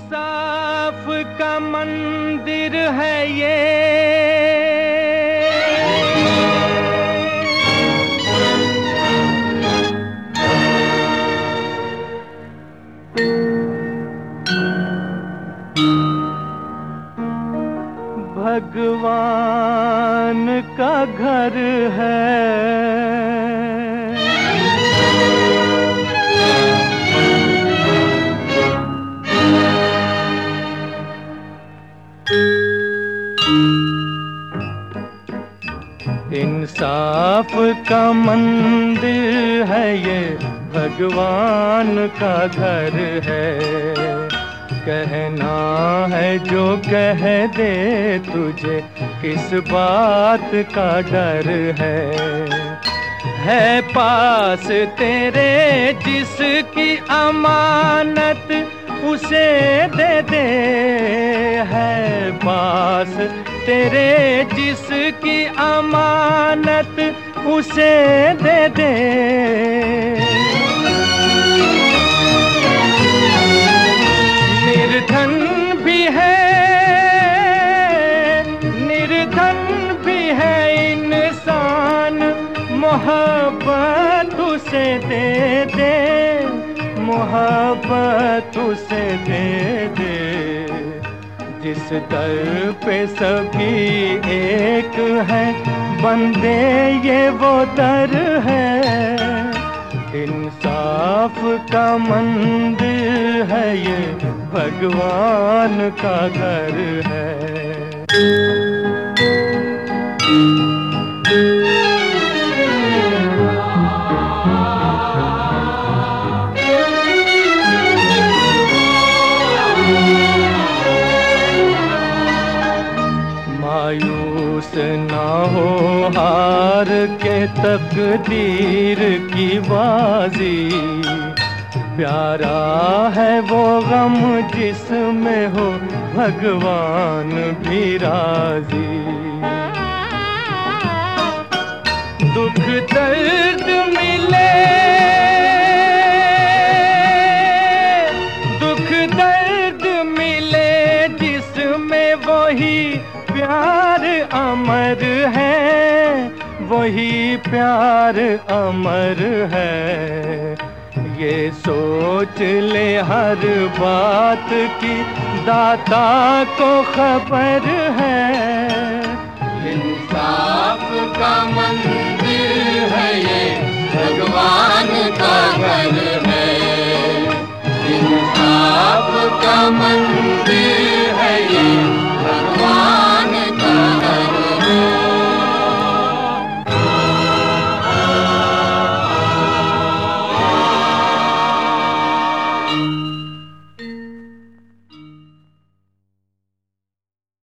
इंसाफ का मंदिर है ये। भगवान का घर है। इंसाफ का मंदिर है ये, भगवान का घर है। कहना है जो कह दे तुझे, किस बात का डर है? है पास तेरे जिसकी अमानत, उसे दे दे। है पास तेरे जिसकी अमानत उसे दे दे। निर्धन भी है, निर्धन भी है इंसान, मोहब्बत उसे दे दे, मोहब्बत उसे दे दे। जिस दर पे सभी एक है, बंदे ये वो दर है। इंसाफ का मंदिर है ये, भगवान का घर है। मायूस ना हो हार के तकदीर की बाजी। प्यारा है वो गम जिसमें हो भगवान भी राज़ी। दुख दर्द मिले प्यार अमर है, वही प्यार अमर है। ये सोच ले हर बात की, दाता को खबर है। इंसाफ का मंदिर है ये, भगवान का घर है। इंसाफ का मंदिर